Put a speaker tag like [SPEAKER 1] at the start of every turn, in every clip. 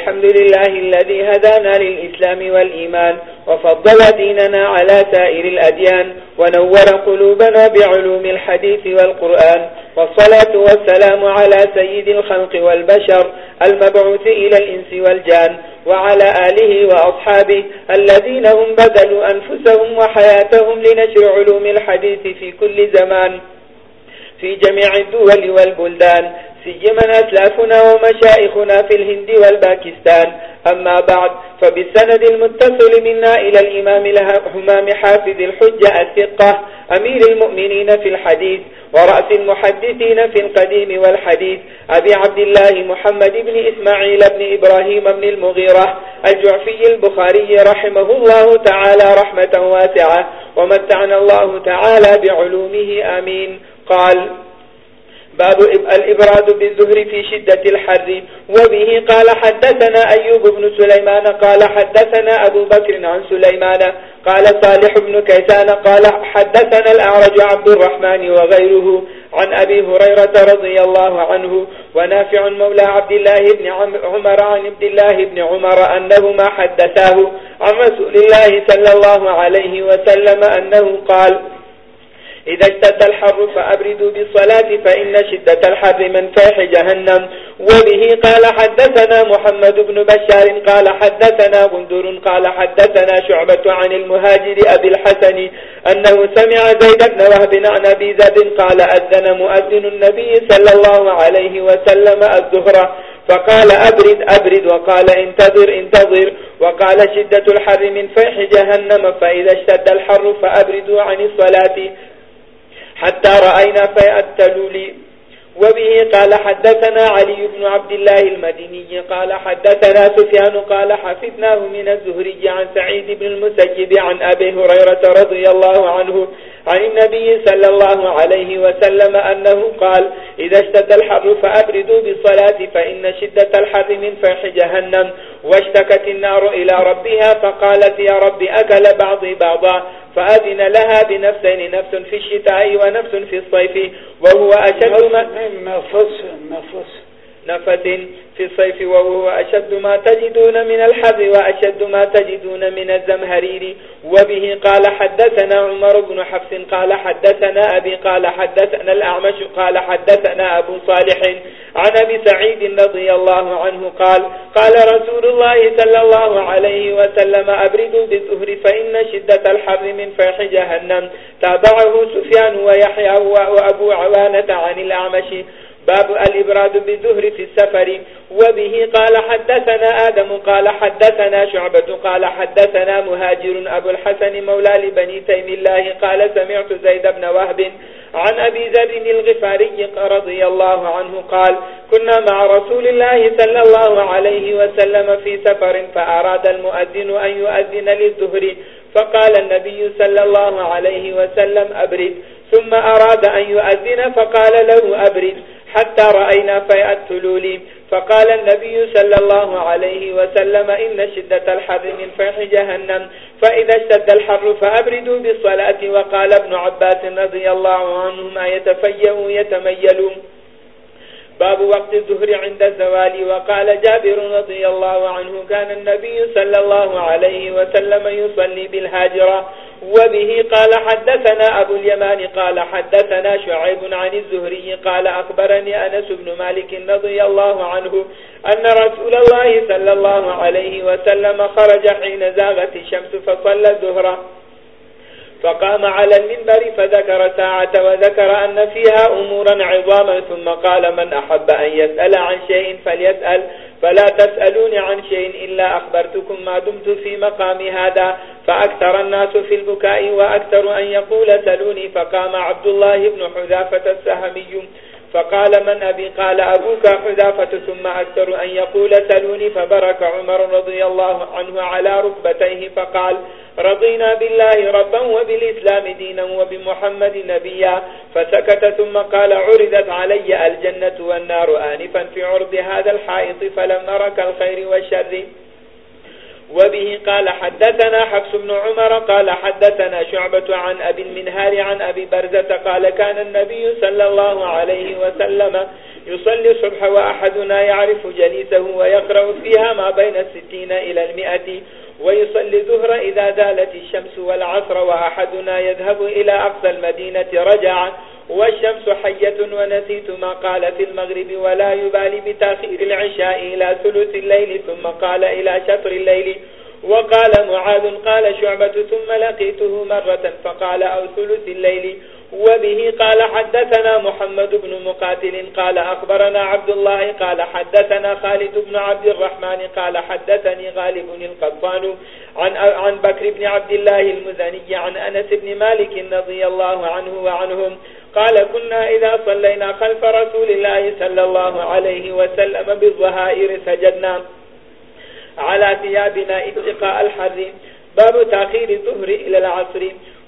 [SPEAKER 1] الحمد لله الذي هدانا للإسلام والإيمان وفضل ديننا على سائر الأديان ونور قلوبنا بعلوم الحديث والقرآن والصلاة والسلام على سيد الخلق والبشر المبعوث إلى الإنس والجان وعلى آله وأصحابه الذين هم بدلوا أنفسهم وحياتهم لنشر علوم الحديث في كل زمان في جميع الدول والبلدان سيما أسلافنا ومشائخنا في الهند والباكستان أما بعد فبالسند المتصل منا إلى الإمام الهمام حافظ الحجة الثقة أمير المؤمنين في الحديث ورأس المحدثين في القديم والحديث أبي عبد الله محمد بن إسماعيل بن إبراهيم بن المغيرة الجعفي البخاري رحمه الله تعالى رحمة واسعة ومتعنا الله تعالى بعلومه آمين قال باب الإبراد بالزهر في شدة الحر. وبه قال حدثنا أيوب بن سليمان، قال حدثنا أبو بكر عن سليمان، قال صالح بن كيسان، قال حدثنا الأعرج عبد الرحمن وغيره عن أبي هريرة رضي الله عنه، ونافع مولى عبد الله بن عمر عن عبد الله بن عمر أنهما حدثاه عن رسول الله صلى الله عليه وسلم أنه قال إذا اشتد الحر فأبردوا بالصلاة فإن شدة الحر من فاح جهنم. وبه قال حدثنا محمد بن بشار قال حدثنا غندر قال حدثنا شعبة عن المهاجر أبي الحسن أنه سمع زيد بن وهب عن أبي زاد قال أذن مؤذن النبي صلى الله عليه وسلم الزهرة فقال أبرد أبرد. وقال انتظر انتظر. وقال شدة الحر من فيح جهنم. فإذا اشتد الحر فأبردوا عن الصلاة. حتى رأينا فيأتلوا لي وبه قال حدثنا علي بن عبد الله المديني قال حدثنا سفيان قال حفظناه من الزهري عن سعيد بن المسجب عن أبي هريرة رضي الله عنه عن النبي صلى الله عليه وسلم أنه قال إذا اشتد الحر فأبردوا بالصلاة فإن شدة الحر من فح جهنم واشتكت النار إلى ربها فقالت يا رب أكل بعضي بعضا فأذن لها بنفسين نفس في الشتاء ونفس في الصيف وهو أشد ما
[SPEAKER 2] نفس نفس.
[SPEAKER 1] نفس في الصيف وهو أشد ما تجدون من الحر وأشد ما تجدون من الزمهرير وبه قال حدثنا عمر بن حفص قال حدثنا أبي قال حدثنا الأعمش قال حدثنا أبو صالح عن أبي سعيد رضي الله عنه قال قال رسول الله صلى الله عليه وسلم أبردوا بالزهر فإن شدة الحر من فيح جهنم تابعه سفيان ويحيى وأبو عوانة عن الأعمش باب الإبراد بالزهر في السفر، وبه قال حدثنا آدم، قال حدثنا شعبة، قال حدثنا مهاجر أبو الحسن مولى لبني تيم الله، قال سمعت زيد بن وهب عن أبي ذر الغفاري رضي الله عنه قال كنا مع رسول الله صلى الله عليه وسلم في سفر، فأراد المؤذن أن يؤذن للزهر، فقال النبي صلى الله عليه وسلم أبرد، ثم أراد أن يؤذن، فقال له أبرد حتى رأينا فيأتلوا لي فقال النبي صلى الله عليه وسلم، إن شدة الحر من فيح جهنم. فإذا اشتد الحر فأبردوا بالصلاة. وقال ابن عباس رضي الله عنهما يتفيئوا يتميلوا باب وقت الظهر عند الزوال. وقال جابر رضي الله عنه، كان النبي صلى الله عليه وسلم يصلي بالهاجرة. وبه قال حدثنا أبو اليمان قال حدثنا شعيب عن الزهري قال أخبرني أنس بن مالك رضي الله عنه أن رسول الله صلى الله عليه وسلم خرج حين زاغت الشمس فصلى الزهرة فقام على المنبر فذكر ساعة وذكر أن فيها أمورا عظاما، ثم قال من أحب أن يسأل عن شيء فليسأل، فلا تسألون عن شيء إلا أخبرتكم ما دمت في مقام هذا، فأكثر الناس في البكاء وأكثر أن يقول سلوني فقام عبد الله بن حذافة السهمي فقال من أبي؟ قال أبوك حذافة ثم أكثر أن يقول سلوني فبرك عمر رضي الله عنه على ركبتيه فقال رضينا بالله ربا وبالإسلام دينا وبمحمد نبيا فسكت ثم قال عرضت علي الجنة والنار آنفا في عرض هذا الحائط فلم نرك الخير والشر. وبه قال حدثنا حفص بن عمر قال حدثنا شعبة عن أبي المنهار عن أبي برزة قال كان النبي صلى الله عليه وسلم يصلي الصبح وأحدنا يعرف جليسه ويقرأ فيها ما بين الستين إلى المئة ويصلي ظهر إذا زالت الشمس والعصر وأحدنا يذهب إلى أقصى المدينة رجع والشمس حية ونسيت ما قال في المغرب ولا يبالي بتاخير العشاء إلى ثلث الليل ثم قال إلى شطر الليل. وقال معاذ قال شعبة ثم لقيته مرة فقال أو ثلث الليل. وبه قال حدثنا محمد بن مقاتل قال أخبرنا عبد الله قال حدثنا خالد بن عبد الرحمن قال حدثني غالب القطان عن, عن بكر بن عبد الله المزني عن أنس بن مالك نضي الله عنه وعنهم قال كنا إذا صلينا خلف رسول الله صلى الله عليه وسلم بالظهائر سجدنا على ثيابنا اتقاء الحر. باب تأخير الظهر إلى العصر.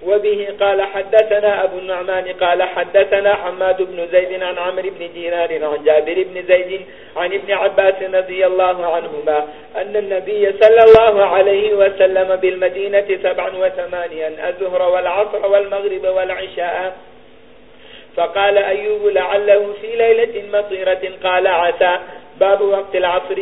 [SPEAKER 1] وبه قال حدثنا أبو النعمان قال حدثنا حماد بن زيد عن عمر بن دينار عن جابر بن زيد عن ابن عباس نزي الله عنهما أن النبي صلى الله عليه وسلم بالمدينة سبعا وثمانيا الزهر والعصر والمغرب والعشاء. فقال أيوب لعله في ليلة مطيرة قال عسى، باب وقت العصر.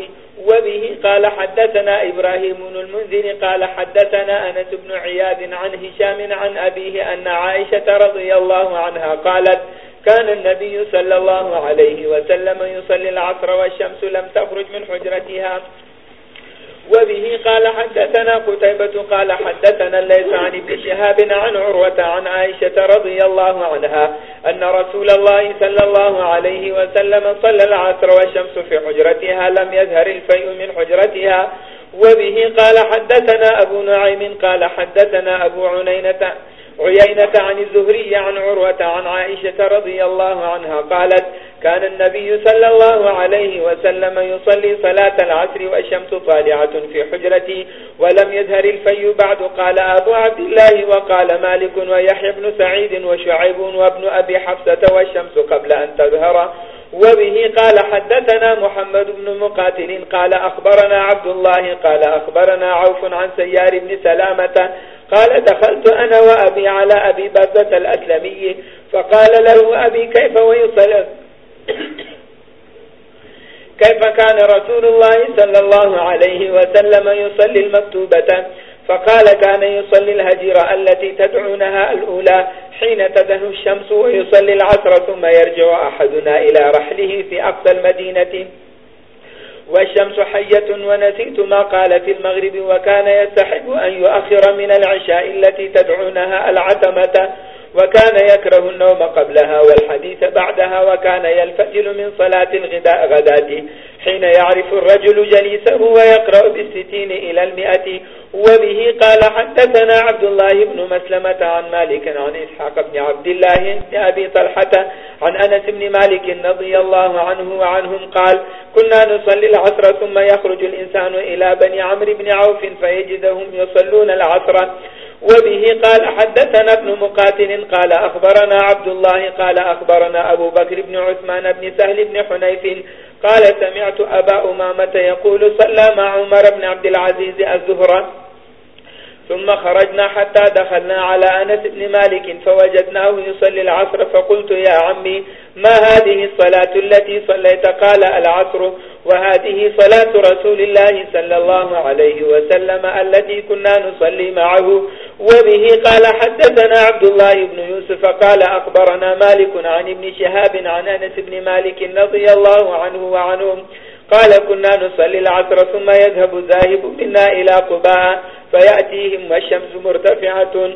[SPEAKER 1] وبه قال حدثنا إبراهيم المنذر قال حدثنا أنس بن عياد عن هشام عن أبيه أن عائشة رضي الله عنها قالت، كان النبي صلى الله عليه وسلم يصلي العصر والشمس لم تخرج من حجرتها. وبه قال حدثنا قتيبة قال حدثنا الليس عن ابن شهاب عن عروة عن عائشة رضي الله عنها أن رسول الله صلى الله عليه وسلم صلى العصر والشمس في حجرتها، لم يظهر الفيء من حجرتها. وبه قال حدثنا أبو نعيم، قال حدثنا أبو عنينة عيينة عن الزهري، عن عروة، عن عائشة رضي الله عنها قالت كان النبي صلى الله عليه وسلم يصلي صلاة العصر والشمس طالعة في حجرتي ولم يظهر الفي بعد. قال أبو عبد الله وقال مالك ويحيى بن سعيد وشعيب وابن أبي حفصة والشمس قبل أن تظهر. وبه قال حدثنا محمد بن مقاتل قال أخبرنا عبد الله قال أخبرنا عوف عن سيار بن سلامة قال دخلت أنا وأبي على أبي بزة الأسلمي، فقال له أبي، كيف ويصل كيف كان رسول الله صلى الله عليه وسلم يصلي المكتوبة؟ فقال، كان يصلي الهجيرة التي تدعونها الأولى حين تدهن الشمس، ويصلي العصر ثم يرجع أحدنا إلى رحله في أقصى المدينة. والشمس حية ونسيت ما قال في المغرب وكان يستحب أن يؤخر من العشاء التي تدعونها العتمة. وكان يكره النوم قبلها والحديث بعدها وكان يلفجل من صلاة الغداء غداته حين يعرف الرجل جليسه ويقرأ بالستين إلى المئة وبه قال حدثنا عبد الله بن مسلمة عن مالك عن إسحاق بن عبد الله بن أبي طلحة عن أنس بن مالك نضي الله عنه وعنهم قال كنا نصلي العصر ثم يخرج الإنسان إلى بني عمر بن عوف فيجدهم يصلون العصر وبه قال حدثنا ابن مقاتل قال أخبرنا عبد الله قال أخبرنا أبو بكر بن عثمان بن سهل بن حنيف قال سمعت أبا أمامة يقول صلى مع عمر بن عبد العزيز الزهرة. ثم خرجنا حتى دخلنا على أنس بن مالك فوجدناه يصلي العصر فقلت يا عمي، ما هذه الصلاة التي صليت؟ قال العصر، وهذه صلاة رسول الله صلى الله عليه وسلم التي كنا نصلي معه. وبه قال حدثنا عبد الله بن يوسف قال أخبرنا مالك عن ابن شهاب عن أنس بن مالك نضي الله عنه وعنهم قال كنا نصلي العصر ثم يذهب الذاهب منا إلى قباء فيأتيهم والشمس مرتفعة.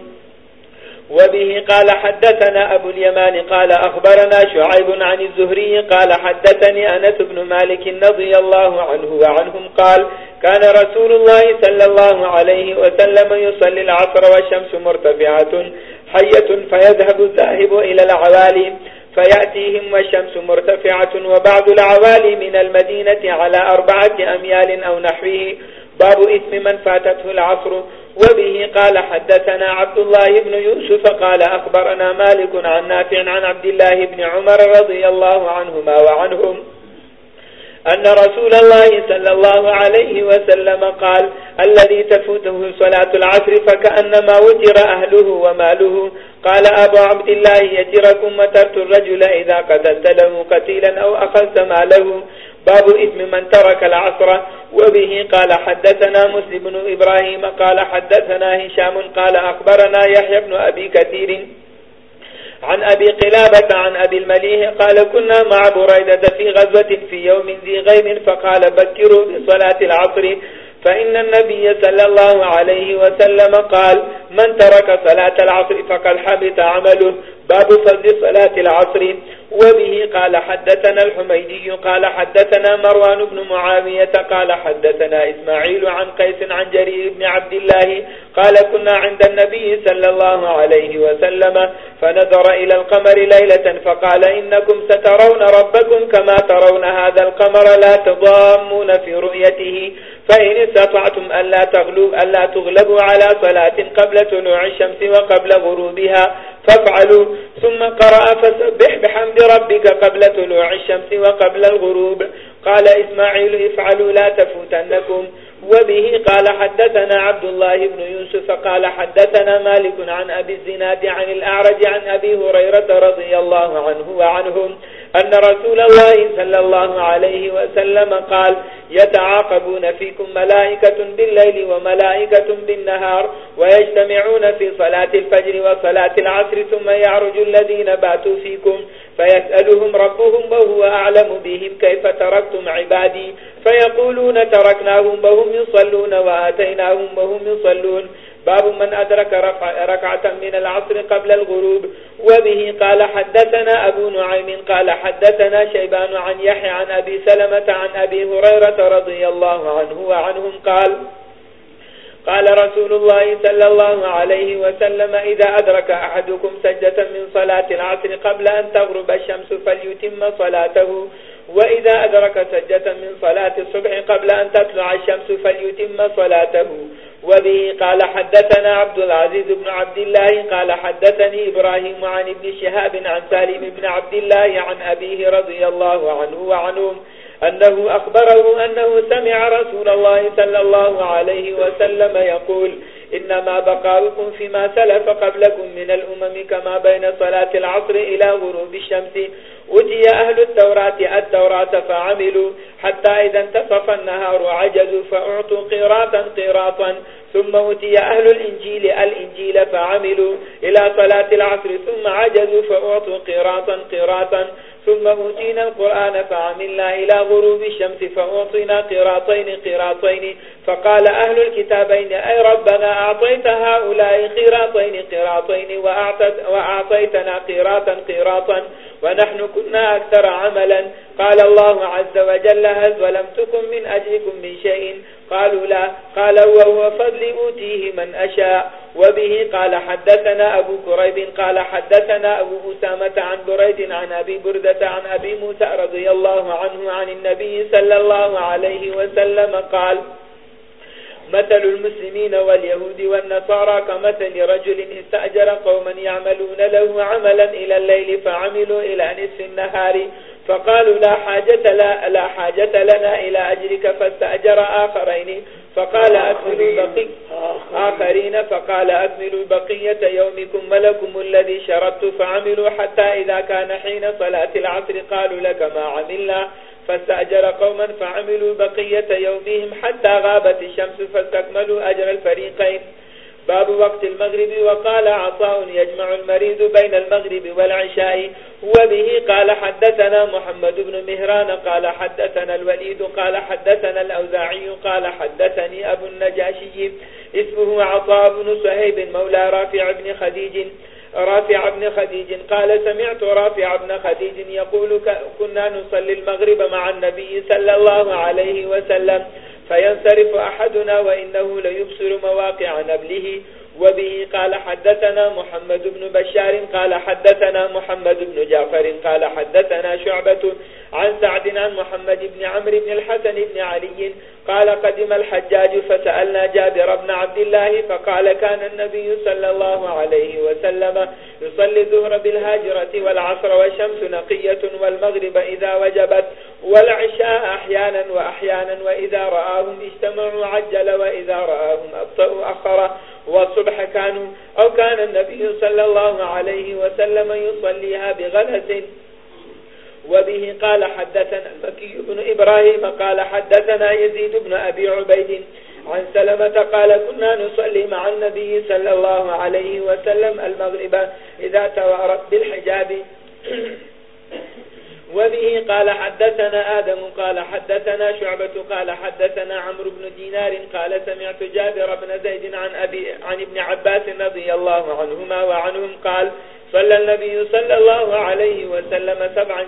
[SPEAKER 1] وبه قال حدثنا أبو اليمان قال أخبرنا شعيب عن الزهري قال حدثني أنس بن مالك نضي الله عنه وعنهم قال كان رسول الله صلى الله عليه وسلم يصلي العصر والشمس مرتفعة حية فيذهب الذاهب إلى العوالي فيأتيهم والشمس مرتفعة وبعض العوالي من المدينة على أربعة أميال أو نحوه. باب إثم من فاتته العصر. وبه قال حدثنا عبد الله بن يوسف قال أخبرنا مالك عن نافع عن عبد الله بن عمر رضي الله عنهما وعنهم. أن رسول الله صلى الله عليه وسلم قال، الذي تفوته صلاة العصر فكأنما وتر أهله وماله. قال، أبو عبد الله يتركم مترت الرجل إذا قتلت له قتيلا أو أخذت ماله. باب إثم من ترك العصر. وبه قال، حدثنا مسلم بن إبراهيم، قال، حدثنا هشام، قال، أخبرنا يحيى بن أبي كثير. عن أبي قلابة عن أبي المليه قال كنا مع بريدة في غزوة في يوم ذي غيم فقال بكروا بصلاة العصر فإن النبي صلى الله عليه وسلم قال من ترك صلاة العصر فقد حبت عمله باب فضل صلاة العصر وبه قال حدثنا الحميدي قال حدثنا مروان بن معاوية قال حدثنا إسماعيل عن قيس عن جرير بن عبد الله قال كنا عند النبي صلى الله عليه وسلم فنظر إلى القمر ليلة فقال إنكم سترون ربكم كما ترون هذا القمر لا تضامون في رؤيته فإن استطعتم ألا, تغلب ألا تغلبوا على صلاة قبل تنوع الشمس وقبل غروبها فافعلوا ثم قرأ فسبح بحمد ربك قبل تلوع الشمس وقبل الغروب قال إسماعيل افعلوا لا تفوتنكم وبه قال حدثنا عبد الله بن يوسف قال حدثنا مالك عن أبي الزناد عن الأعرج عن أبي هريرة رضي الله عنه وعنهم أن رسول الله صلى الله عليه وسلم قال، يتعاقبون فيكم ملائكة بالليل وملائكة بالنهار ويجتمعون في صلاة الفجر وصلاة العصر ثم يعرج الذين باتوا فيكم فيسألهم ربهم وهو أعلم بهم كيف تركتم عبادي فيقولون تركناهم وهم يصلون وآتيناهم وهم يصلون باب من أدرك ركعة من العصر قبل الغروب. وبه قال حدثنا أبو نعيم قال حدثنا شيبان عن يحي عن أبي سلمة عن أبي هريرة رضي الله عنه وعنهم قال قال رسول الله صلى الله عليه وسلم إذا أدرك أحدكم سجة من صلاة العصر قبل أن تغرب الشمس فليتم صلاته. وإذا أدرك سجة من صلاة الصبح قبل أن تطلع الشمس فليتم صلاته. وبه قال حدثنا عبد العزيز بن عبد الله قال حدثني إبراهيم عن ابن شهاب عن سالم بن عبد الله عن أبيه رضي الله عنه وعنهم أنه أخبره أنه سمع رسول الله صلى الله عليه وسلم يقول، إنما بقاؤكم فيما سلف قبلكم من الأمم كما بين صلاة العصر إلى غروب الشمس. أتي أهل التوراة التوراة فعملوا حتى إذا انتصف النهار عجزوا فأعطوا قراطا قراطا. ثم أتي أهل الإنجيل الإنجيل فعملوا إلى صلاة العصر ثم عجزوا فأعطوا قراطا قراطا. ثم أوتينا القرآن فعملنا إلى غروب الشمس فأعطينا قراطين قراطين. فقال أهل الكتابين، أي ربنا أعطيت هؤلاء قراطين قراطين وأعطيتنا قراطا قراطا، ونحن كنا أكثر عملا. قال الله عز وجل، هل ظلمتكم من أجلكم من شيء؟ قالوا لا. قال، وهو فضل أوتيه من أشاء. وبه قال، حدثنا أبو كريب. قال، حدثنا أبو أسامة عن بريد عن أبي بردة عن أبي موسى رضي الله عنه عن النبي صلى الله عليه وسلم قال مثل المسلمين واليهود والنصارى كمثل رجل استأجر قوما يعملون له عملا إلى الليل فعملوا إلى نصف النهار فقالوا لا حاجة, لا, لا حاجة لنا إلى أجرك فاستأجر آخرين. فقال أكملوا بقي آخرين. فقال أكملوا بقية يومكم ملكم الذي شربت فعملوا حتى إذا كان حين صلاة العصر قالوا لك ما عملنا. فاستأجر قوما فعملوا بقية يومهم حتى غابت الشمس فاستكملوا أجر الفريقين. باب وقت المغرب، وقال عطاء يجمع المريض بين المغرب والعشاء. وبه قال حدثنا محمد بن مهران، قال حدثنا الوليد، قال حدثنا الأوزاعي، قال حدثني أبو النجاشي. اسمه عطاء بن سهيب مولى رافع بن خديج. رافع بن خديج قال سمعت رافع بن خديج يقول كنا نصلي المغرب مع النبي صلى الله عليه وسلم فينصرف أحدنا وإنه ليبصر مواقع نبله وبه قال حدثنا محمد بن بشار قال حدثنا محمد بن جعفر قال حدثنا شعبة عن سعد عن محمد بن عمرو بن الحسن بن علي قال قدم الحجاج فسألنا جابر بن عبد الله فقال كان النبي صلى الله عليه وسلم يصلي الظهر بالهاجرة والعصر والشمس نقية والمغرب إذا وجبت والعشاء أحيانا وأحيانا وإذا رآهم اجتمعوا عجل وإذا رآهم أبطأوا أخر والصبح كانوا أو كان النبي صلى الله عليه وسلم يصليها بغلس. وبه قال حدثنا المكي بن إبراهيم قال حدثنا يزيد بن أبي عبيد عن سلمة قال كنا نصلي مع النبي صلى الله عليه وسلم المغرب إذا توارت بالحجاب. وبه قال حدثنا آدم قال حدثنا شعبة قال حدثنا عمرو بن دينار قال سمعت جابر بن زيد عن, أبي عن ابن عباس رضي الله عنهما وعنهم قال صلى النبي صلى الله عليه وسلم سبعا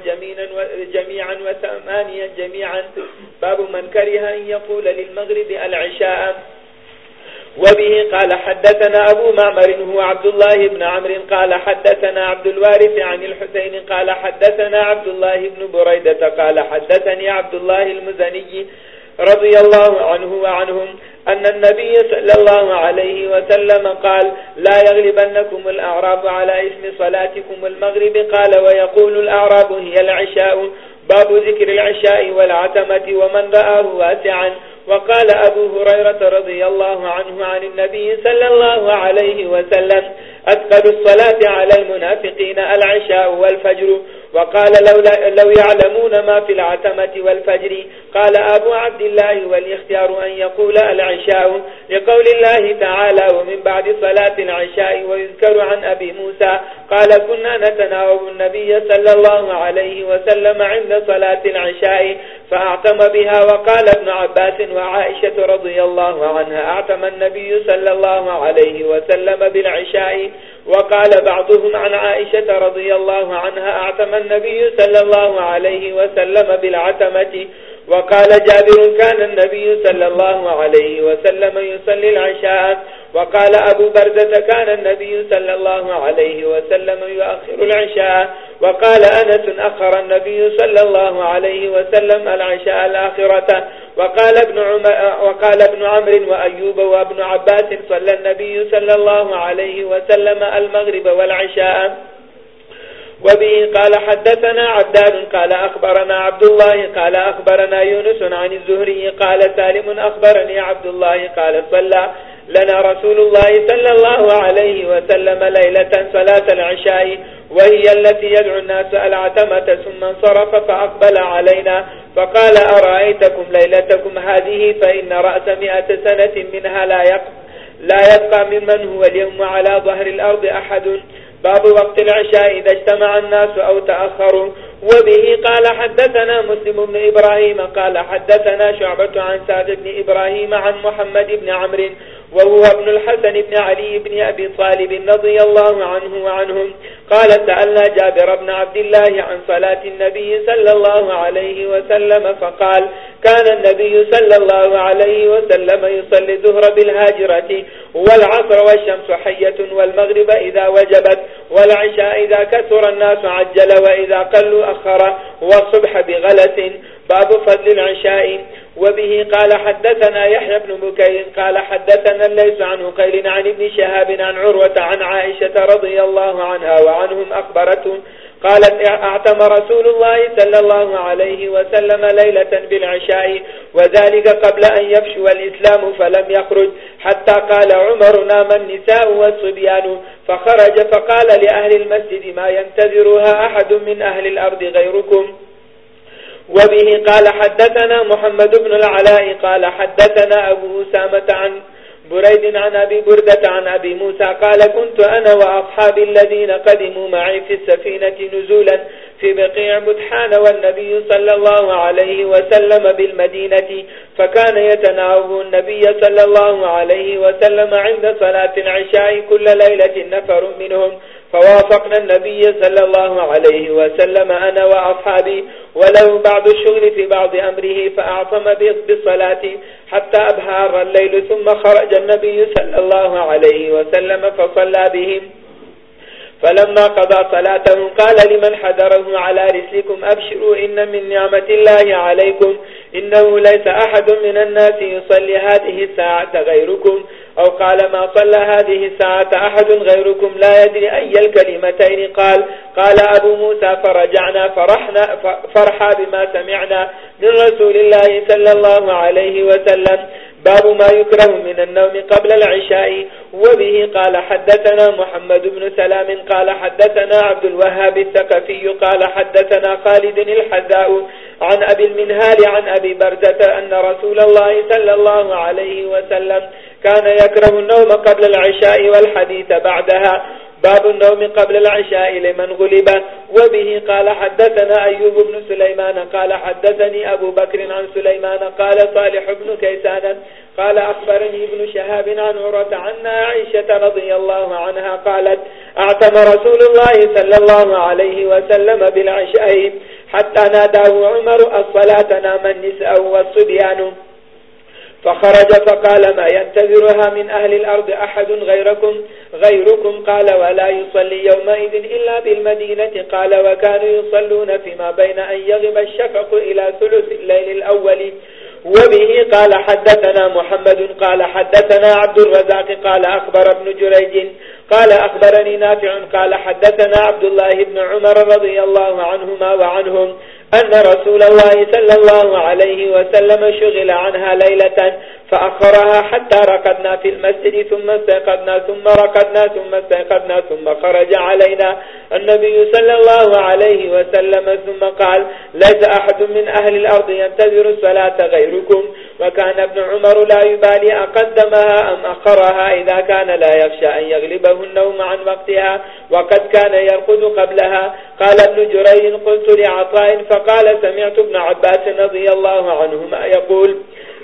[SPEAKER 1] جميعا وثمانيا جميعا. باب من كره أن يقول للمغرب العشاء. وبه قال حدثنا أبو معمر، هو عبد الله بن عمر قال حدثنا عبد الوارث عن الحسين، قال حدثنا عبد الله بن بريدة، قال حدثني عبد الله المزني رضي الله عنه وعنهم أن النبي صلى الله عليه وسلم قال لا يغلبنكم الأعراب على اسم صلاتكم المغرب قال ويقول الأعراب هي العشاء، باب ذكر العشاء والعتمة، ومن رآه واسعا وقال أبو هريرة رضي الله عنه عن النبي صلى الله عليه وسلم أثقل الصلاة على المنافقين العشاء والفجر. وقال لو, لو يعلمون ما في العتمة والفجر. قال أبو عبد الله والاختيار أن يقول العشاء. لقول الله تعالى ومن بعد صلاة العشاء ويذكر عن أبي موسى. قال كنا نتناوب النبي صلى الله عليه وسلم عند صلاة العشاء. فأعتم بها وقال ابن عباس وعائشة رضي الله عنها أعتم النبي صلى الله عليه وسلم بالعشاء وقال بعضهم عن عائشة رضي الله عنها أعتم النبي صلى الله عليه وسلم بالعتمة وقال جابر كان النبي صلى الله عليه وسلم يصلي العشاء وقال أبو بردة كان النبي صلى الله عليه وسلم يؤخر العشاء وقال أنس أخر النبي صلى الله عليه وسلم العشاء الآخرة. وقال ابن, وقال ابن عمر وأيوب وابن عباس صلى النبي صلى الله عليه وسلم المغرب والعشاء. وبه قال حدثنا عبدان قال أخبرنا عبد الله قال أخبرنا يونس عن الزهري قال سالم أخبرني عبد الله قال صلى لنا رسول الله صلى الله عليه وسلم ليلة صلاة العشاء وهي التي يدعو الناس العتمة ثم انصرف فأقبل علينا فقال أرأيتكم ليلتكم هذه؟ فإن رأس مئة سنة منها لا يبقى, لا يبقى ممن هو اليوم على ظهر الأرض أحد. باب وقت العشاء إذا اجتمع الناس أو تأخروا. وبه قال حدثنا مسلم بن إبراهيم قال حدثنا شعبة عن سعد بن إبراهيم عن محمد بن عمر وهو ابن الحسن بن علي بن أبي طالب نضي الله عنه وعنهم. قال، سألنا جابر بن عبد الله عن صلاة النبي صلى الله عليه وسلم، فقال، كان النبي صلى الله عليه وسلم يصلي الظهر بالهاجرة، والعصر والشمس حية، والمغرب إذا وجبت، والعشاء إذا كثر الناس عجل، وإذا قلوا أخر، والصبح بغلة. باب فضل العشاء. وبه قال حدثنا يحيى بن بكير قال حدثنا ليس عن قيل عن ابن شهاب عن عروة عن عائشة رضي الله عنها وعنهم أخبرتهم قالت اعتم رسول الله صلى الله عليه وسلم ليلة بالعشاء وذلك قبل أن يفشو الإسلام فلم يخرج حتى قال عمر نام النساء والصبيان فخرج فقال لأهل المسجد ما ينتظرها أحد من أهل الأرض غيركم وبه قال حدثنا محمد بن العلاء قال حدثنا أبو سامة عن بريد عن أبي بردة عن أبي موسى قال كنت أنا وأصحاب الذين قدموا معي في السفينة نزولا في بقيع متحان والنبي صلى الله عليه وسلم بالمدينة، فكان يتناوب النبي صلى الله عليه وسلم عند صلاة العشاء كل ليلة نفر منهم. فوافقنا النبي صلى الله عليه وسلم، أنا وأصحابي، ولو بعض الشغل في بعض أمره فأعطم بالصلاة حتى أبهار الليل، ثم خرج النبي صلى الله عليه وسلم فصلى بهم. فلما قضى صلاته قال لمن حذره على رسلكم، أبشروا إن من نعمة الله عليكم. إنه ليس أحد من الناس يصلي هذه الساعة غيركم، أو قال ما صلى هذه الساعة أحد غيركم لا يدري أي الكلمتين، قال قال أبو موسى فرجعنا، فرحنا فرحا بما سمعنا من رسول الله صلى الله عليه وسلم. باب ما يكره من النوم قبل العشاء. وبه قال حدثنا محمد بن سلام قال حدثنا عبد الوهاب الثقفي قال حدثنا خالد الحذاء عن أبي المنهال عن أبي بردة أن رسول الله صلى الله عليه وسلم كان يكره النوم قبل العشاء والحديث بعدها. باب النوم قبل العشاء لمن غلب. وبه قال حدثنا أيوب بن سليمان، قال حدثني أبو بكر عن سليمان، قال صالح بن كيسان، قال أخبرني ابن شهاب عن عرة عنا عائشة رضي الله عنها قالت أعتم رسول الله صلى الله عليه وسلم بالعشاء حتى ناداه عمر الصلاة نام النساء والصبيان. فخرج فقال ما ينتظرها من أهل الأرض أحد غيركم؟ غيركم؟ قال ولا يصلي يومئذ إلا بالمدينة. قال وكانوا يصلون فيما بين أن يغب الشفق إلى ثلث الليل الأول. وبه قال حدثنا محمد، قال حدثنا عبد الرزاق، قال أخبر ابن جريج، قال أخبرني نافع، قال حدثنا عبد الله بن عمر رضي الله عنهما وعنهم أن رسول الله صلى الله عليه وسلم شغل عنها ليلة فأخرها حتى رقدنا في المسجد، ثم استيقظنا، ثم رقدنا ثم استيقظنا، ثم خرج علينا النبي صلى الله عليه وسلم، ثم قال ليس أحد من أهل الأرض ينتظر الصلاة غيركم. وكان ابن عمر لا يبالي أقدمها أم أخرها إذا كان لا يخشى أن يغلبه النوم عن وقتها، وقد كان يرقد قبلها. قال ابن جرين قلت لعطاء فقال سمعت ابن عباس رضي الله عنهما يقول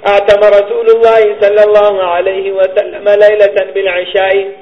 [SPEAKER 1] أعتم رسول الله صلى الله عليه وسلم ليلة بالعشاء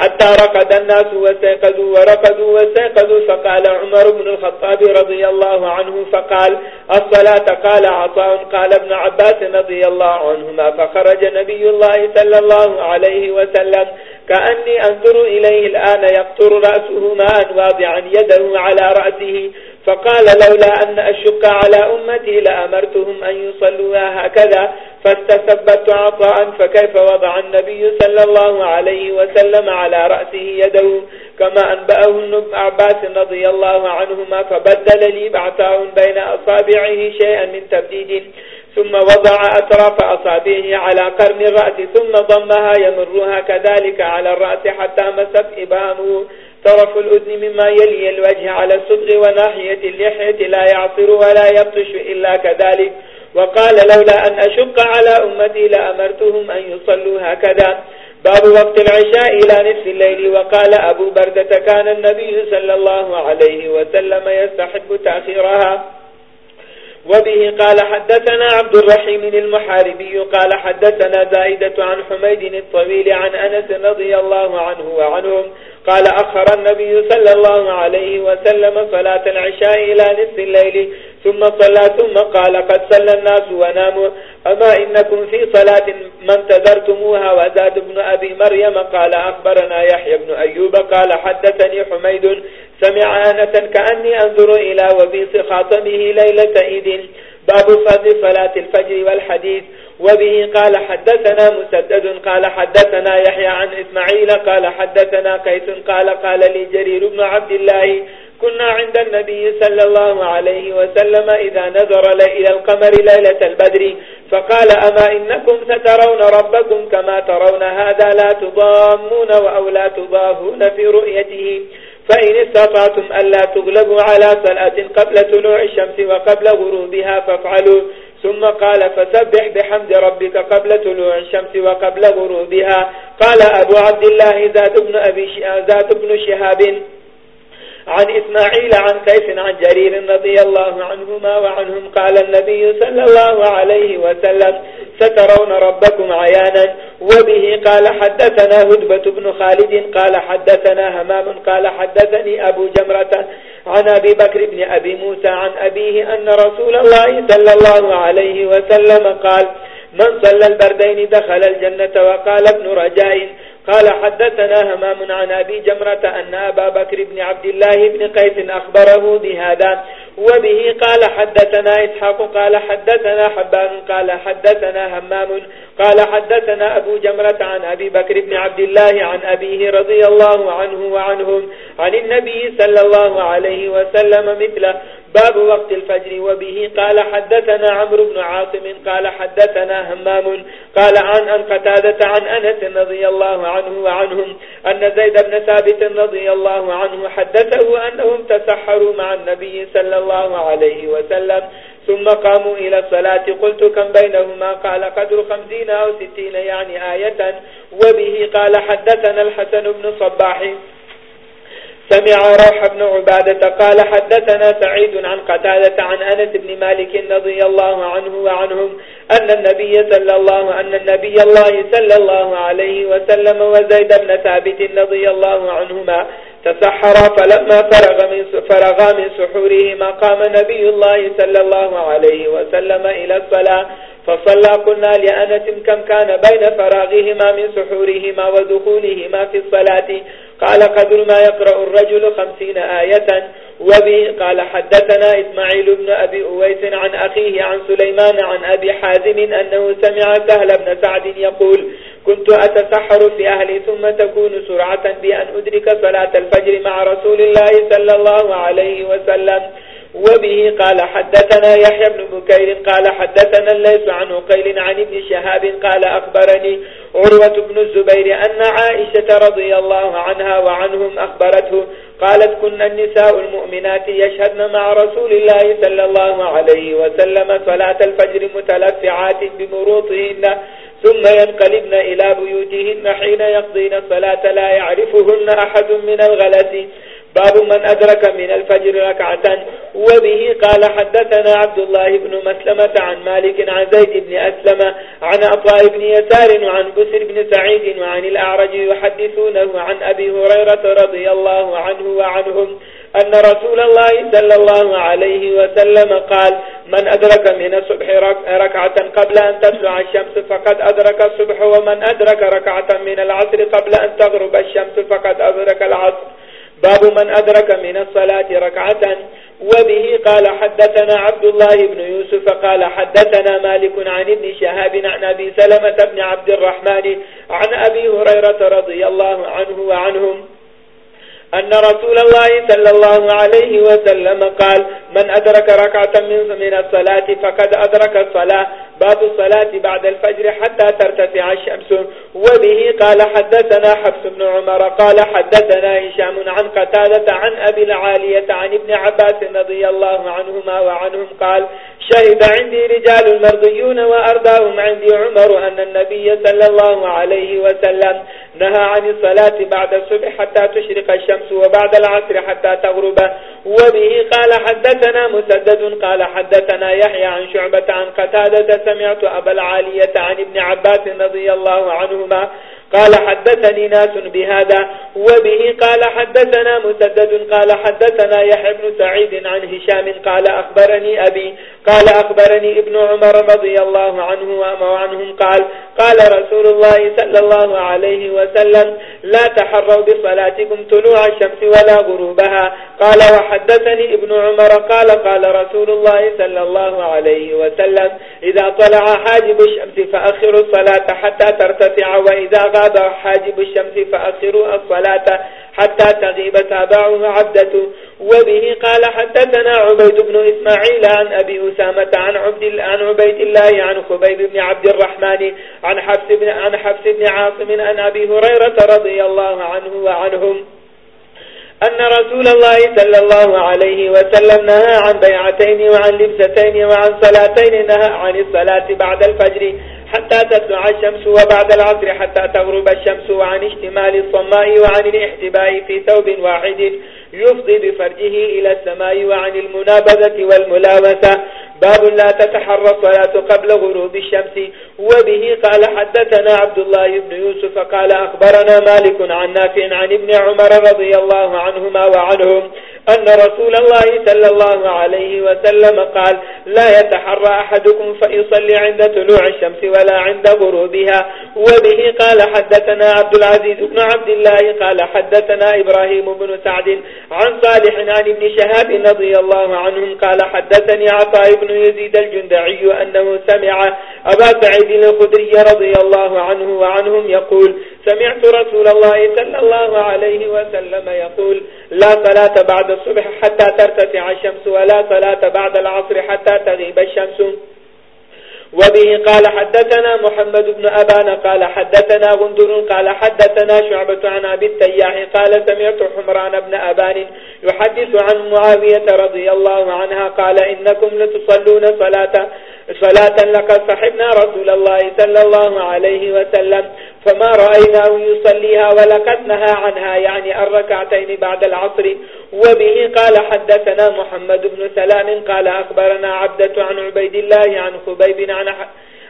[SPEAKER 1] حتى رقد الناس وسيقذوا ورقدوا وسيقذوا فقال عمر بن الخطاب رضي الله عنه، فقال الصلاة قال عطاء، قال ابن عباس رضي الله عنهما، فخرج نبي الله صلى الله عليه وسلم، كأني أنظر إليه الآن، يقطر رأسه ماء واضعا، يده على رأسه فقال لولا أن أشك على أمتي لأمرتهم أن يصلوا هكذا فاستثبت عطاء فكيف وضع النبي صلى الله عليه وسلم على رأسه يده كما أنبأه النبع عباس رضي الله عنهما فبدل لي بعطاء بين أصابعه شيئا من تبديد. ثم وضع أطراف أصابعه على قرن الرأس ثم ضمها يمرها كذلك على الرأس حتى مست إبامه. طرف الأذن مما يلي الوجه على الصدغ وناحية اللحية لا يعصر ولا يبطش إلا كذلك. وقال لولا أن أشق على أمتي لأمرتهم أن يصلوا هكذا. باب وقت العشاء إلى نفس الليل. وقال أبو بردة كان النبي صلى الله عليه وسلم يستحب تأخيرها. وبه قال حدثنا عبد الرحيم المحاربي. قال حدثنا زائدة عن حميد الطويل عن أنس رضي الله عنه وعنهم قال أخر النبي صلى الله عليه وسلم صلاة العشاء إلى نصف الليل، ثم صلى، ثم قال قد صلى الناس وناموا. أما إنكم في صلاة من تذرتموها وزاد ابن أبي مريم قال أخبرنا يحيى بن أيوب قال حدثني حميد سمع آنة كأني أنظر إلى وبيص خاطمه ليلة إذن. باب فضل صلاة الفجر والحديث، وبه قال حدثنا مسدد، قال حدثنا يحيى عن إسماعيل، قال حدثنا قيس، قال قال لي جرير بن عبد الله، كنا عند النبي صلى الله عليه وسلم إذا نظر إلى القمر ليلة البدر، فقال أما إنكم سترون ربكم كما ترون هذا لا تضامون أو لا تضاهون في رؤيته. فإن استطعتم ألا تغلبوا على صلاة قبل طلوع الشمس وقبل غروبها فافعلوا ثم قال فسبح بحمد ربك قبل طلوع الشمس وقبل غروبها قال أبو عبد الله ذات ابن, أبي ذات ابن شهاب عن إسماعيل عن كيف عن جرير رضي الله عنهما وعنهم قال النبي صلى الله عليه وسلم سترون ربكم عيانا وبه قال حدثنا هدبة بن خالد قال حدثنا همام قال حدثني أبو جمرة عن أبي بكر بن أبي موسى عن أبيه أن رسول الله صلى الله عليه وسلم قال من صلى البردين دخل الجنة وقال ابن رجاء قال حدثنا همام عن أبي جمرة أن أبا بكر بن عبد الله بن قيس أخبره بهذا، وبه قال حدثنا إسحاق، قال حدثنا حبان، قال حدثنا همام، قال حدثنا أبو جمرة عن أبي بكر بن عبد الله عن أبيه رضي الله عنه وعنهم، عن النبي صلى الله عليه وسلم مثله باب وقت الفجر وبه. قال حدثنا عمرو بن عاصم، قال حدثنا همام، قال عن أن قتادة، عن أنس رضي الله عنه وعنهم أن زيد بن ثابت رضي الله عنه حدثه أنهم تسحروا مع النبي صلى الله عليه وسلم، ثم قاموا إلى الصلاة. قلت كم بينهما؟ قال قدر خمسين أو ستين، يعني آية. وبه قال حدثنا الحسن بن صباح سمع روح بن عبادة قال حدثنا سعيد عن قتالة عن أنس بن مالك رضي الله عنه وعنهم أن النبي صلى الله أن النبي الله صلى الله عليه وسلم وزيد بن ثابت رضي الله عنهما تسحرا فلما فرغ من فرغا من سحورهما قام نبي الله صلى الله عليه وسلم إلى الصلاة فصلى قلنا لأنس كم كان بين فراغهما من سحورهما ودخولهما في الصلاة. قال قدر ما يقرأ الرجل خمسين آية. وبه قال حدثنا إسماعيل بن أبي أويس عن أخيه عن سليمان عن أبي حازم أنه سمع سهل بن سعد يقول، كنت أتسحر في أهلي ثم تكون سرعة بأن أدرك صلاة الفجر مع رسول الله صلى الله عليه وسلم. وبه قال حدثنا يحيى بن بكير قال حدثنا ليس عنه قيل عن ابن شهاب قال أخبرني عروة بن الزبير أن عائشة رضي الله عنها وعنهم أخبرته قالت كن النساء المؤمنات يشهدن مع رسول الله صلى الله عليه وسلم صلاة الفجر متلفعات بمروطهن ثم ينقلبن إلى بيوتهن حين يقضين الصلاة لا يعرفهن أحد من الغلس باب من أدرك من الفجر ركعة، وبه قال حدثنا عبد الله بن مسلمة عن مالك عن زيد بن أسلم عن أطاء بن يسار وعن بسر بن سعيد وعن الأعرج يحدثونه عن أبي هريرة رضي الله عنه وعنهم أن رسول الله صلى الله عليه وسلم قال من أدرك من الصبح ركعة قبل أن تطلع الشمس فقد أدرك الصبح، ومن أدرك ركعة من العصر قبل أن تغرب الشمس فقد أدرك العصر. باب من أدرك من الصلاة ركعة، وبه قال حدثنا عبد الله بن يوسف قال حدثنا مالك عن ابن شهاب عن أبي سلمة بن عبد الرحمن عن أبي هريرة رضي الله عنه وعنهم أن رسول الله صلى الله عليه وسلم قال من أدرك ركعة من الصلاة فقد أدرك الصلاة. باب الصلاة بعد الفجر حتى ترتفع الشمس. وبه قال حدثنا حفص بن عمر قال حدثنا هشام عن قتادة عن أبي العالية عن ابن عباس رضي الله عنهما وعنهم قال شهد عندي رجال المرضيون وأرضاهم عندي عمر أن النبي صلى الله عليه وسلم نهى عن الصلاة بعد الصبح حتى تشرق الشمس وبعد العصر حتى تغرب. وبه قال حدثنا حدثنا مسدد قال حدثنا يحيى عن شعبة عن قتادة سمعت أبا العالية عن ابن عباس رضي الله عنهما قال حدثني ناس بهذا، وبه قال حدثنا مسدد، قال حدثنا يحيى بن سعيد عن هشام، قال أخبرني أبي، قال أخبرني ابن عمر رضي الله عنه وعنهم قال قال رسول الله صلى الله عليه وسلم، لا تحروا بصلاتكم طلوع الشمس ولا غروبها. قال وحدثني ابن عمر، قال قال رسول الله صلى الله عليه وسلم، إذا طلع حاجب الشمس فأخروا الصلاة حتى ترتفع، وإذا غاب حاجب الشمس فأخروا الصلاة حتى تغيب تابعه عبدته وبه قال حدثنا عبيد بن إسماعيل عن أبي أسامة عن, عبد عن عبيد الله عن خبيب بن عبد الرحمن عن حفص بن, عن حفص بن عاصم عن أبي هريرة رضي الله عنه وعنهم أن رسول الله صلى الله عليه وسلم نهى عن بيعتين وعن لبستين وعن صلاتين نهى عن الصلاة بعد الفجر حتى تطلع الشمس وبعد العصر حتى تغرب الشمس وعن اشتمال الصماء وعن الاحتباء في ثوب واحد يفضي بفرجه إلى السماء وعن المنابذة والملاوثة باب لا تتحرى الصلاة قبل غروب الشمس. وبه قال حدثنا عبد الله بن يوسف قال أخبرنا مالك عن نافع عن ابن عمر رضي الله عنهما وعنهم أن رسول الله صلى الله عليه وسلم قال لا يتحرى أحدكم فيصلي عند طلوع الشمس ولا عند غروبها. وبه قال حدثنا عبد العزيز بن عبد الله قال حدثنا إبراهيم بن سعد عن صالح عن ابن شهاب رضي الله عنهم قال حدثني عطاء بن بن يزيد الجندعي أنه سمع أبا سعيد الخدري رضي الله عنه وعنهم يقول، سمعت رسول الله صلى الله عليه وسلم يقول، لا صلاة بعد الصبح حتى ترتفع الشمس، ولا صلاة بعد العصر حتى تغيب الشمس. وبه قال حدثنا محمد بن أبان قال حدثنا غندر قال حدثنا شعبة عن أبي التياح قال سمعت حمران بن أبان يحدث عن معاوية رضي الله عنها قال إنكم لتصلون صلاة صلاة لقد صحبنا رسول الله صلى الله عليه وسلم فما رأيناه يصليها ولقد نهى عنها يعني الركعتين بعد العصر وبه قال حدثنا محمد بن سلام قال أخبرنا عبدة عن عبيد الله عن خبيب عن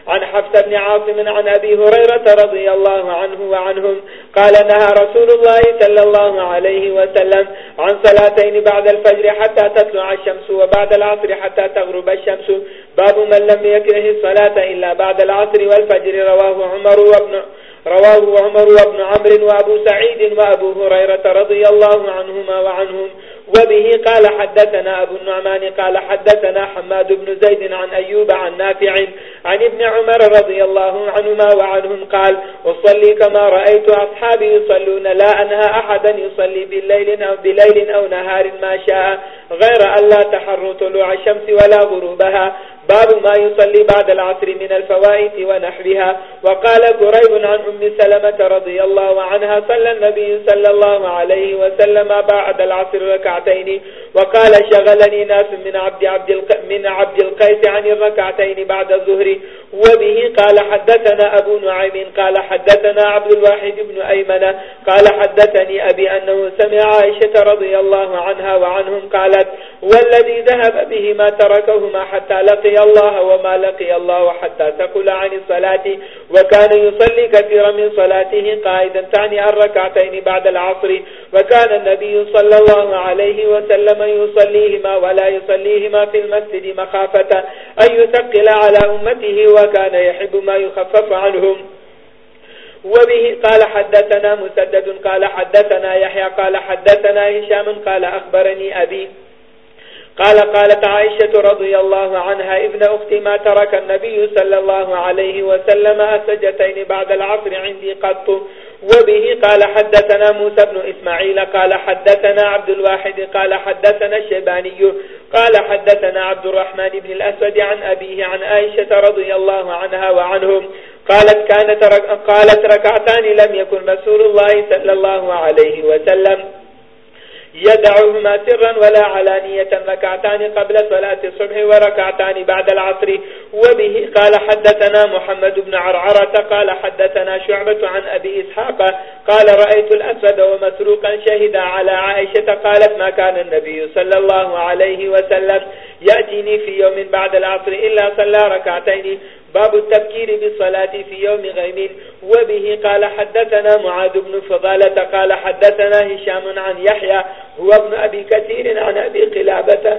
[SPEAKER 1] عن حفظ بن عاصم عن أبي هريرة رضي الله عنه وعنهم قال نهى رسول الله صلى الله عليه وسلم عن صلاتين بعد الفجر حتى تطلع الشمس وبعد العصر حتى تغرب الشمس. باب من لم يكره الصلاة إلا بعد العصر والفجر. رواه عمر وابن رواه عمر وابن عمر وابو سعيد وابو هريرة رضي الله عنهما وعنهم. وبه قال حدثنا أبو النعمان قال حدثنا حماد بن زيد عن أيوب عن نافع عن ابن عمر رضي الله عنهما وعنهم قال وصلي كما رأيت أصحابي يصلون لا أنهى أحدا يصلي بالليل أو, بليل أو نهار ما شاء غير أن لا تحر طلوع الشمس ولا غروبها باب ما يصلي بعد العصر من الفوائد ونحوها. وقال قريب عن أم سلمة رضي الله عنها صلى النبي صلى الله عليه وسلم بعد العصر ركعتين وقال شغلني ناس من عبد, عبد, الق... من عبد القيس عن الركعتين بعد الظهر وبه قال حدثنا أبو نعيم قال حدثنا عبد الواحد بن أيمن قال حدثني أبي أنه سمع عائشة رضي الله عنها وعنهم قالت والذي ذهب به ما تركهما حتى لقي الله وما لقي الله حتى تقل عن الصلاة وكان يصلي كثيرا من صلاته قائدا تعني الركعتين بعد العصر وكان النبي صلى الله عليه عليه وسلم يصليهما ولا يصليهما في المسجد مخافة أن يثقل على أمته وكان يحب ما يخفف عنهم. وبه قال حدثنا مسدد قال حدثنا يحيى قال حدثنا هشام قال أخبرني أبي قال، قالت عائشة رضي الله عنها، ابن أختي ما ترك النبي صلى الله عليه وسلم أسجتين بعد العصر عندي قط. وبه قال، حدثنا موسى بن إسماعيل، قال، حدثنا عبد الواحد، قال، حدثنا الشباني قال، حدثنا عبد الرحمن بن الأسود عن أبيه، عن آيشة رضي الله عنها وعنهم، قالت، كانت رك... قالت، ركعتان لم يكن رسول الله صلى الله عليه وسلم. يدعوهما سرا ولا علانية، ركعتان قبل صلاة الصبح وركعتان بعد العصر. وبه قال حدثنا محمد بن عرعرة، قال حدثنا شعبة عن أبي إسحاق، قال رأيت الأسود ومسروقا شهدا على عائشة، قالت ما كان النبي صلى الله عليه وسلم يأتيني في يوم بعد العصر إلا صلى ركعتين. باب التبكير بالصلاة في يوم غيم. وبه قال حدثنا معاذ بن فضالة قال حدثنا هشام عن يحيى هو ابن أبي كثير عن أبي قلابة.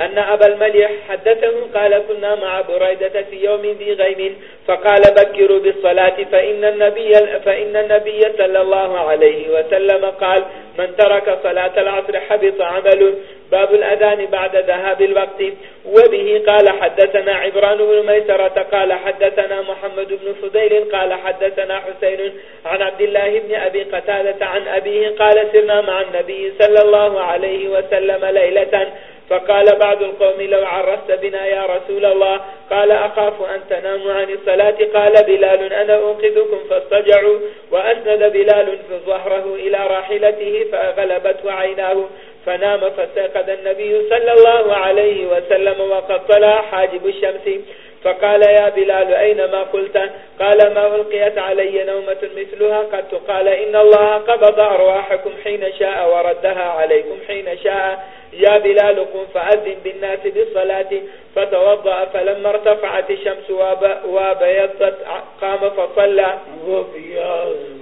[SPEAKER 1] أن أبا المليح حدثه قال كنا مع بريدة في يوم ذي غيم. فقال بكروا بالصلاة فإن النبي, فإن النبي صلى الله عليه وسلم قال من ترك صلاة العصر حبط عمله باب الأذان بعد ذهاب الوقت. وبه قال حدثنا عبران بن ميسرة قال حدثنا محمد بن فضيل قال حدثنا حسين عن عبد الله بن أبي قتالة عن أبيه قال سرنا مع النبي صلى الله عليه وسلم ليلة. فقال بعض القوم لو عرست بنا يا رسول الله. قال أخاف أن تناموا عن الصلاة. قال بلال أنا أنقذكم فاستجعوا. وأسند بلال في ظهره إلى راحلته فأغلبته عيناه. فنام فساقد النبي صلى الله عليه وسلم وقد طلع حاجب الشمس. فقال يا بلال، أين ما قلت؟ قال، ما ألقيت علي نومة مثلها؟ قد قال، إن الله قبض أرواحكم حين شاء وردها عليكم حين شاء. يا بلال، قم فأذن بالناس بالصلاة. فتوضأ، فلما ارتفعت الشمس وابيضت، قام فصلى.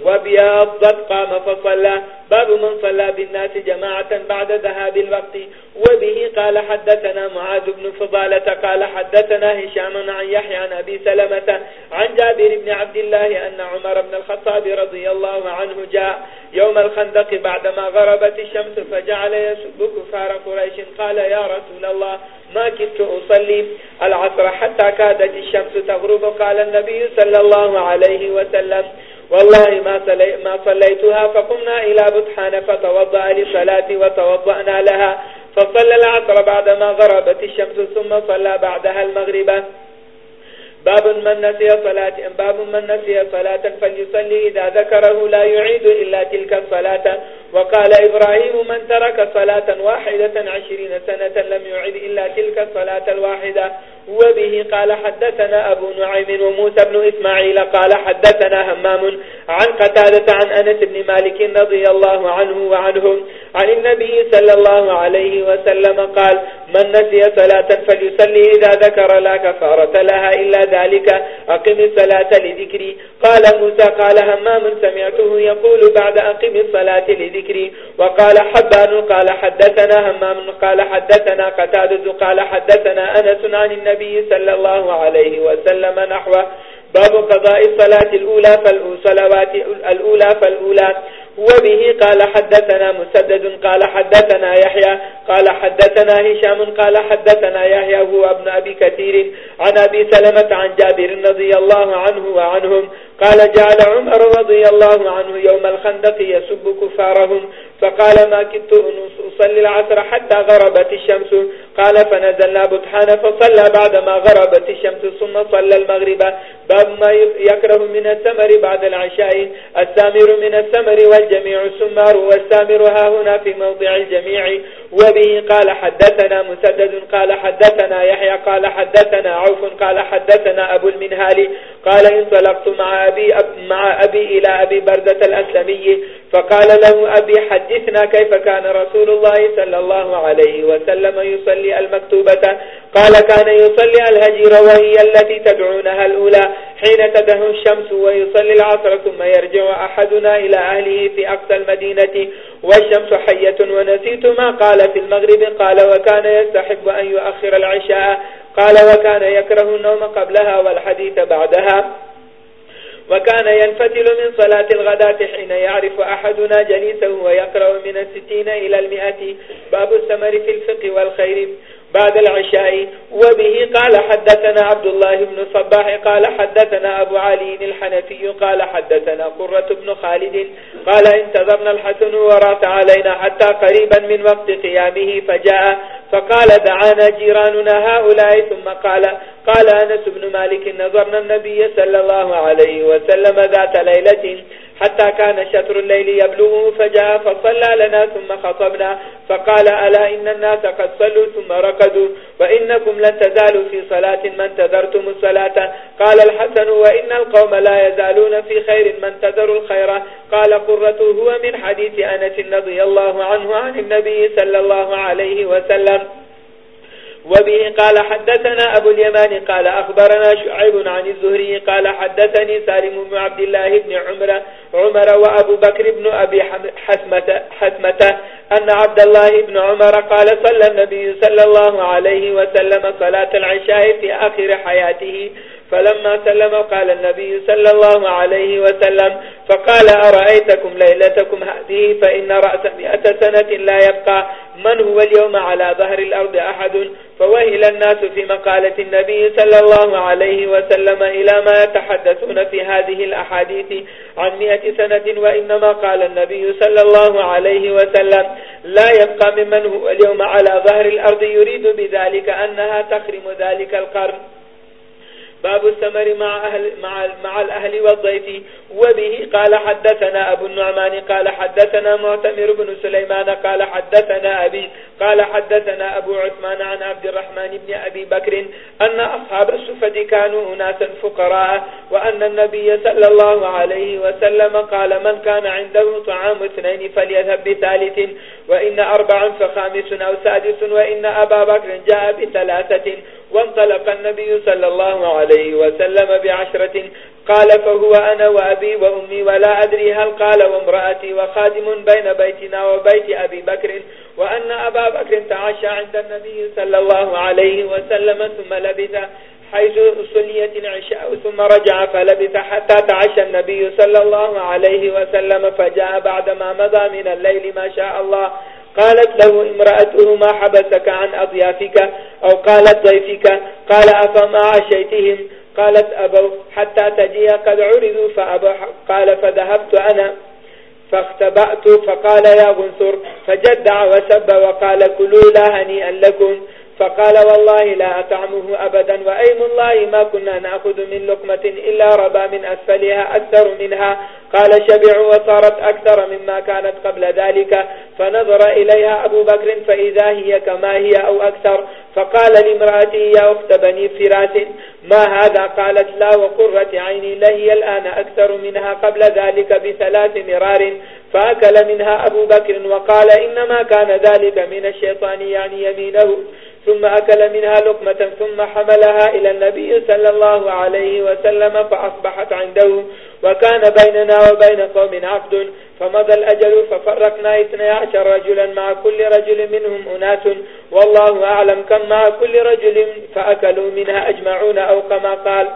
[SPEAKER 1] وبيضت قام فصلى باب من صلى بالناس جماعة بعد ذهاب الوقت وبه قال حدثنا معاذ بن فضالة قال حدثنا هشام عن يحيى عن أبي سلمة عن جابر بن عبد الله أن عمر بن الخطاب رضي الله عنه جاء يوم الخندق بعدما غربت الشمس فجعل يسب كفار قريش قال يا رسول الله ما كنت أصلي العصر حتى كادت الشمس تغرب قال النبي صلى الله عليه وسلم والله ما, ما صليتها فقمنا إلى بطحان فتوضأ لصلاة وتوضأنا لها فصلى العصر بعدما غربت الشمس ثم صلى بعدها المغربة باب من نسي صلاة باب من نسي صلاة فليصلي إذا ذكره لا يعيد إلا تلك الصلاة. وقال إبراهيم من ترك صلاة واحدة عشرين سنة لم يعيد إلا تلك الصلاة الواحدة. وبه قال حدثنا أبو نعيم وموسى بن إسماعيل قال حدثنا همام عن قتادة عن أنس بن مالك رضي الله عنه وعنهم عن النبي صلى الله عليه وسلم قال، من نسي صلاة فليصلي، إذا ذكر لا كفارة لها إلا ذلك، أقم الصلاة لذكري. قال موسى، قال همام، سمعته يقول، بعد أقم الصلاة لذكري. وقال حبان، قال حدثنا همام، قال حدثنا قتادة، قال حدثنا أنس عن النبي النبي صلى الله عليه وسلم نحوه. باب قضاء الصلاة الأولى فالصلوات الأولى فالأولى. وبه قال حدثنا مسدد، قال حدثنا يحيى، قال حدثنا هشام، قال حدثنا يحيى، هو ابن أبي كثير، عن أبي سلمة، عن جابر رضي الله عنه وعنهم قال جعل عمر رضي الله عنه يوم الخندق يسب كفارهم فقال ما كنت أصلي العصر حتى غربت الشمس. قال فنزلنا بطحان فصلى بعدما غربت الشمس ثم صلى المغرب. باب ما يكره من السمر بعد العشاء. السامر من السمر والجميع السمار والسامر ها هنا في موضع الجميع. وبه قال حدثنا مسدد، قال حدثنا يحيى، قال حدثنا عوف، قال حدثنا أبو المنهالي قال انطلقت مع أبي, أب مع أبي إلى أبي بردة الأسلمي فقال له أبي حدثنا كيف كان رسول الله صلى الله عليه وسلم يصلي المكتوبة؟ قال كان يصلي الهجير وهي التي تدعونها الأولى. حين تده الشمس ويصلي العصر ثم يرجع أحدنا إلى أهله في أقصى المدينة. والشمس حية ونسيت ما قال في المغرب. قال وكان يستحب أن يؤخر العشاء. قال وكان يكره النوم قبلها والحديث بعدها. وكان ينفتل من صلاة الغداة حين يعرف أحدنا جليسه ويقرأ من الستين إلى المئة باب السمر في الفقه والخير بعد العشاء وبه قال حدثنا عبد الله بن صباح، قال حدثنا أبو علي الحنفي، قال حدثنا قرة بن خالد، قال انتظرنا الحسن ورات علينا حتى قريبا من وقت قيامه فجاء، فقال دعانا جيراننا هؤلاء، ثم قال قال أنس بن مالك نظرنا النبي صلى الله عليه وسلم ذات ليلة حتى كان شطر الليل يبلغه فجاء فصلى لنا ثم خطبنا، فقال ألا إن الناس قد صلوا ثم رقدوا وإنكم لن تزالوا في صلاة من تذرتم الصلاة. قال الحسن، وإن القوم لا يزالون في خير من تذروا الخير. قال قرة، هو من حديث أنس نضي الله عنه عن النبي صلى الله عليه وسلم. وبه قال حدثنا أبو اليمان قال أخبرنا شعيب عن الزهري قال حدثني سالم بن عبد الله بن عمر عمر وأبو بكر بن أبي حسمة, حسمة أن عبد الله بن عمر قال صلى النبي صلى الله عليه وسلم صلاة العشاء في آخر حياته فلما سلم قال النبي صلى الله عليه وسلم فقال أرأيتكم ليلتكم هذه فإن رأس مئة سنة لا يبقى من هو اليوم على ظهر الأرض أحد فوهل الناس في مقالة النبي صلى الله عليه وسلم إلى ما يتحدثون في هذه الأحاديث عن مئة سنة وإنما قال النبي صلى الله عليه وسلم لا يبقى ممن هو اليوم على ظهر الأرض يريد بذلك أنها تخرم ذلك القرن باب السمر مع, أهل مع, مع الأهل والضيف. وبه قال حدثنا أبو النعمان قال حدثنا معتمر بن سليمان قال حدثنا أبي قال حدثنا أبو عثمان عن عبد الرحمن بن أبي بكر أن أصحاب السفة كانوا أناسا فقراء وأن النبي صلى الله عليه وسلم قال من كان عنده طعام اثنين فليذهب بثالث وإن أربع فخامس أو سادس وإن أبا بكر جاء بثلاثة وانطلق النبي صلى الله عليه عليه وسلم بعشرة. قال فهو أنا وأبي وأمي ولا أدري هل قال وامرأتي وخادم بين بيتنا وبيت أبي بكر وأن أبا بكر تعشى عند النبي صلى الله عليه وسلم ثم لبث حيث صليت العشاء ثم رجع فلبث حتى تعشى النبي صلى الله عليه وسلم فجاء بعدما مضى من الليل ما شاء الله. قالت له امرأته ما حبسك عن أضيافك أو قالت ضيفك، قال أفما عشيتهم؟ قالت أبو، حتى تجي قد عرضوا فأبو قال فذهبت أنا. فاختبأت، فقال يا غنصر فجدع وسب وقال كلوا لا هنيئا لكم. فقال والله لا أطعمه أبدا وأيم الله ما كنا نأخذ من لقمة إلا ربا من أسفلها أكثر منها. قال شبعوا وصارت أكثر مما كانت قبل ذلك. فنظر إليها أبو بكر فإذا هي كما هي أو أكثر. فقال لامرأته يا أخت بني فراس، ما هذا؟ قالت لا وقرة عيني لهي الآن أكثر منها قبل ذلك بثلاث مرار. فأكل منها أبو بكر وقال إنما كان ذلك من الشيطان، يعني يمينه. ثم أكل منها لقمة ثم حملها إلى النبي صلى الله عليه وسلم فأصبحت عنده وكان بيننا وبين قوم عقد فمضى الأجل ففرقنا اثنى عشر رجلا مع كل رجل منهم أناس والله أعلم كم مع كل رجل فأكلوا منها أجمعون أو كما قال